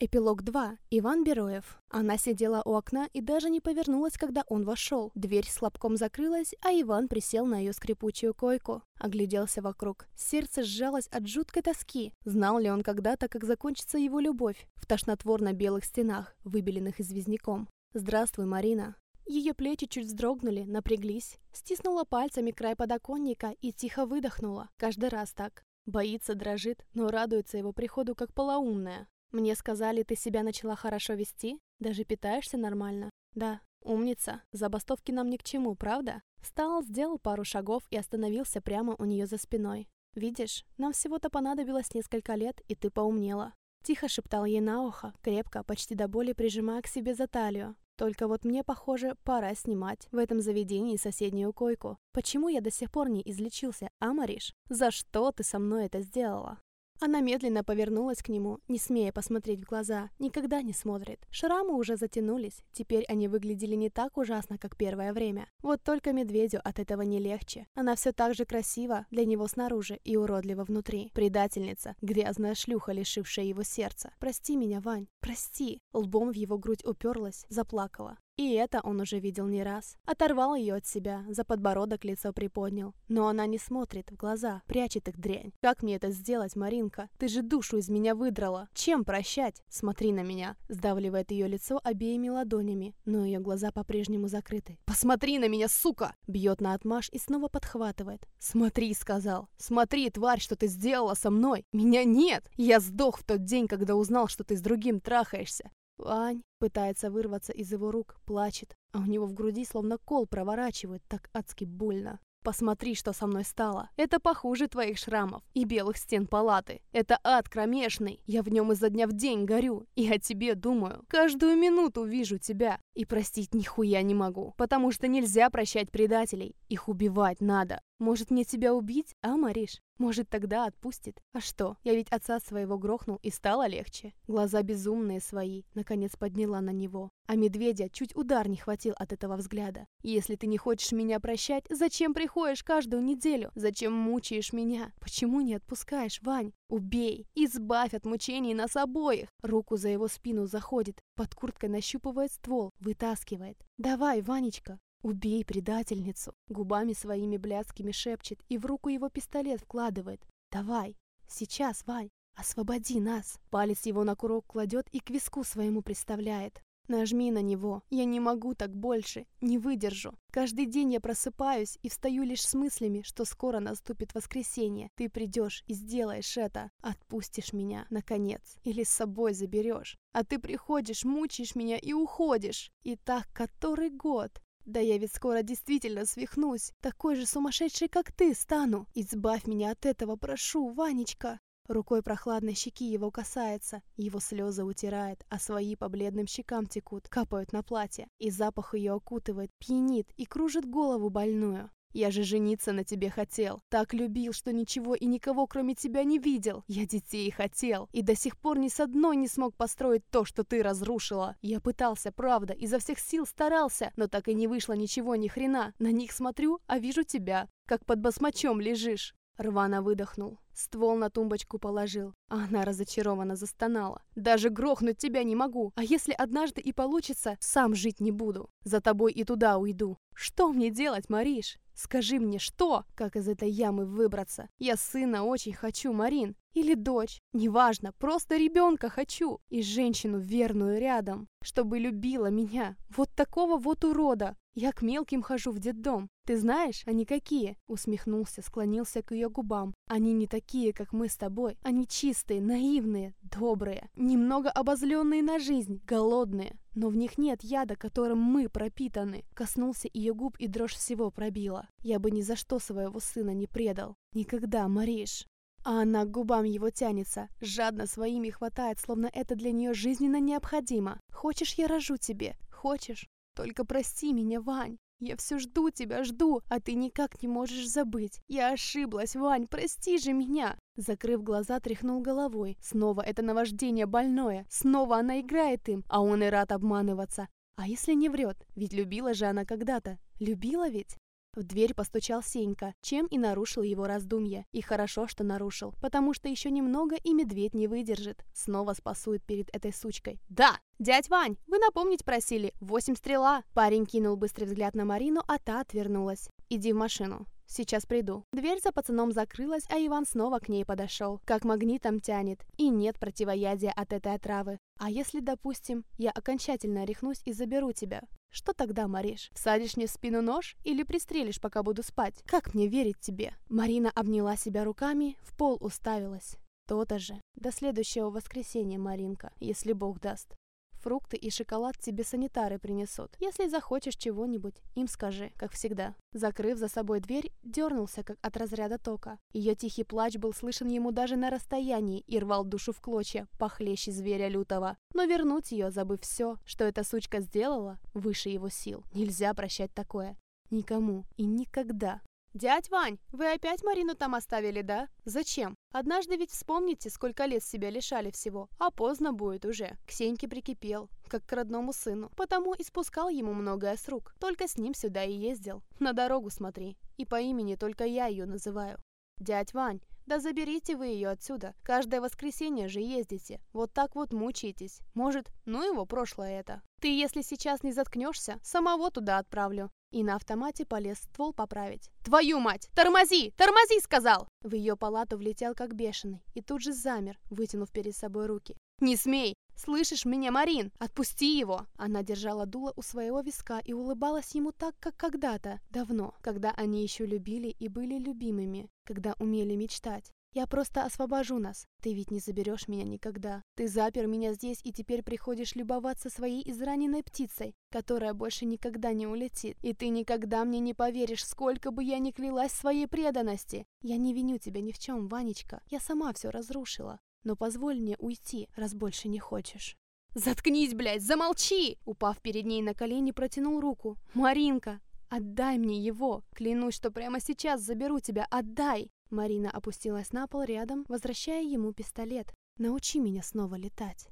Эпилог 2. Иван Бероев. Она сидела у окна и даже не повернулась, когда он вошел. Дверь с закрылась, а Иван присел на ее скрипучую койку. Огляделся вокруг. Сердце сжалось от жуткой тоски. Знал ли он когда-то, как закончится его любовь? В тошнотворно-белых стенах, выбеленных известняком. «Здравствуй, Марина». Ее плечи чуть вздрогнули, напряглись. Стиснула пальцами край подоконника и тихо выдохнула. Каждый раз так. Боится, дрожит, но радуется его приходу как полоумная. Мне сказали, ты себя начала хорошо вести? Даже питаешься нормально? Да. Умница. Забастовки нам ни к чему, правда? Встал, сделал пару шагов и остановился прямо у нее за спиной. Видишь, нам всего-то понадобилось несколько лет, и ты поумнела. Тихо шептал ей на ухо, крепко, почти до боли прижимая к себе за талию. Только вот мне, похоже, пора снимать в этом заведении соседнюю койку. Почему я до сих пор не излечился, а, Мариш? За что ты со мной это сделала? Она медленно повернулась к нему, не смея посмотреть в глаза. Никогда не смотрит. Шрамы уже затянулись. Теперь они выглядели не так ужасно, как первое время. Вот только медведю от этого не легче. Она все так же красива для него снаружи и уродлива внутри. Предательница, грязная шлюха, лишившая его сердца. «Прости меня, Вань, прости!» Лбом в его грудь уперлась, заплакала. И это он уже видел не раз. Оторвал ее от себя, за подбородок лицо приподнял. Но она не смотрит в глаза, прячет их дрянь. Как мне это сделать, Маринка? Ты же душу из меня выдрала. Чем прощать? Смотри на меня. Сдавливает ее лицо обеими ладонями, но ее глаза по-прежнему закрыты. Посмотри на меня, сука! Бьет на отмаш и снова подхватывает. Смотри, сказал. Смотри, тварь, что ты сделала со мной. Меня нет. Я сдох в тот день, когда узнал, что ты с другим трахаешься. «Вань!» Пытается вырваться из его рук, плачет, а у него в груди словно кол проворачивают, так адски больно. Посмотри, что со мной стало. Это похуже твоих шрамов и белых стен палаты. Это ад кромешный. Я в нем изо дня в день горю. И о тебе думаю. Каждую минуту вижу тебя. И простить нихуя не могу. Потому что нельзя прощать предателей. Их убивать надо. Может мне тебя убить, а, Мариш? Может, тогда отпустит? А что, я ведь отца своего грохнул и стало легче. Глаза безумные свои, наконец подняла на него. А медведя чуть удар не хватил от этого взгляда. Если ты не хочешь меня прощать, зачем приходишь каждую неделю? Зачем мучаешь меня? Почему не отпускаешь, Вань? Убей! Избавь от мучений нас обоих! Руку за его спину заходит, под курткой нащупывает ствол, вытаскивает. Давай, Ванечка, «Убей предательницу!» Губами своими блядскими шепчет и в руку его пистолет вкладывает. «Давай! Сейчас, Вань! Освободи нас!» Палец его на курок кладет и к виску своему представляет. Нажми на него. Я не могу так больше. Не выдержу. Каждый день я просыпаюсь и встаю лишь с мыслями, что скоро наступит воскресенье. Ты придешь и сделаешь это. Отпустишь меня, наконец. Или с собой заберешь. А ты приходишь, мучаешь меня и уходишь. И так который год. Да я ведь скоро действительно свихнусь. Такой же сумасшедший, как ты, стану. Избавь меня от этого, прошу, Ванечка. Рукой прохладной щеки его касается, его слезы утирает, а свои по бледным щекам текут, капают на платье, и запах ее окутывает, пьянит и кружит голову больную. Я же жениться на тебе хотел. Так любил, что ничего и никого кроме тебя не видел. Я детей хотел. И до сих пор ни с одной не смог построить то, что ты разрушила. Я пытался, правда, изо всех сил старался, но так и не вышло ничего ни хрена. На них смотрю, а вижу тебя, как под басмачом лежишь. Рвано выдохнул. Ствол на тумбочку положил, а она разочарованно застонала. «Даже грохнуть тебя не могу, а если однажды и получится, сам жить не буду. За тобой и туда уйду. Что мне делать, Мариш? Скажи мне, что? Как из этой ямы выбраться? Я сына очень хочу, Марин. Или дочь. Неважно, просто ребенка хочу. И женщину верную рядом. Чтобы любила меня. Вот такого вот урода. Я к мелким хожу в детдом. Ты знаешь, они какие? Усмехнулся, склонился к ее губам. Они не такие, как мы с тобой. Они чистые, наивные, добрые. Немного обозленные на жизнь, голодные. Но в них нет яда, которым мы пропитаны. Коснулся ее губ и дрожь всего пробила. Я бы ни за что своего сына не предал. Никогда, Мариш. А она к губам его тянется, жадно своими хватает, словно это для нее жизненно необходимо. Хочешь, я рожу тебе? Хочешь? Только прости меня, Вань. Я все жду тебя, жду, а ты никак не можешь забыть. Я ошиблась, Вань, прости же меня. Закрыв глаза, тряхнул головой. Снова это наваждение больное. Снова она играет им, а он и рад обманываться. А если не врет? Ведь любила же она когда-то. Любила ведь? В дверь постучал Сенька, чем и нарушил его раздумье. И хорошо, что нарушил, потому что еще немного и медведь не выдержит. Снова спасует перед этой сучкой. «Да! Дядь Вань, вы напомнить просили. Восемь стрела!» Парень кинул быстрый взгляд на Марину, а та отвернулась. «Иди в машину». Сейчас приду. Дверь за пацаном закрылась, а Иван снова к ней подошел. Как магнитом тянет. И нет противоядия от этой отравы. А если, допустим, я окончательно рехнусь и заберу тебя? Что тогда, Мариш? Всадишь мне в спину нож или пристрелишь, пока буду спать? Как мне верить тебе? Марина обняла себя руками, в пол уставилась. То-то же. До следующего воскресенья, Маринка, если Бог даст. Фрукты и шоколад тебе санитары принесут. Если захочешь чего-нибудь, им скажи, как всегда. Закрыв за собой дверь, дернулся, как от разряда тока. Ее тихий плач был слышен ему даже на расстоянии и рвал душу в клочья, похлеще зверя лютого. Но вернуть ее, забыв все, что эта сучка сделала, выше его сил. Нельзя прощать такое. Никому и никогда. «Дядь Вань, вы опять Марину там оставили, да? Зачем? Однажды ведь вспомните, сколько лет себя лишали всего, а поздно будет уже». К прикипел, как к родному сыну, потому и спускал ему многое с рук. Только с ним сюда и ездил. На дорогу смотри. И по имени только я ее называю. «Дядь Вань, да заберите вы ее отсюда. Каждое воскресенье же ездите. Вот так вот мучаетесь. Может, ну его прошлое это. Ты, если сейчас не заткнешься, самого туда отправлю. И на автомате полез ствол поправить. «Твою мать! Тормози! Тормози!» сказал! В ее палату влетел как бешеный и тут же замер, вытянув перед собой руки. «Не смей! Слышишь меня, Марин? Отпусти его!» Она держала дуло у своего виска и улыбалась ему так, как когда-то, давно, когда они еще любили и были любимыми, когда умели мечтать. Я просто освобожу нас. Ты ведь не заберешь меня никогда. Ты запер меня здесь и теперь приходишь любоваться своей израненной птицей, которая больше никогда не улетит. И ты никогда мне не поверишь, сколько бы я ни клялась своей преданности. Я не виню тебя ни в чем, Ванечка. Я сама все разрушила. Но позволь мне уйти, раз больше не хочешь. «Заткнись, блядь, замолчи!» Упав перед ней на колени, протянул руку. «Маринка, отдай мне его! Клянусь, что прямо сейчас заберу тебя, отдай!» Марина опустилась на пол рядом, возвращая ему пистолет. «Научи меня снова летать».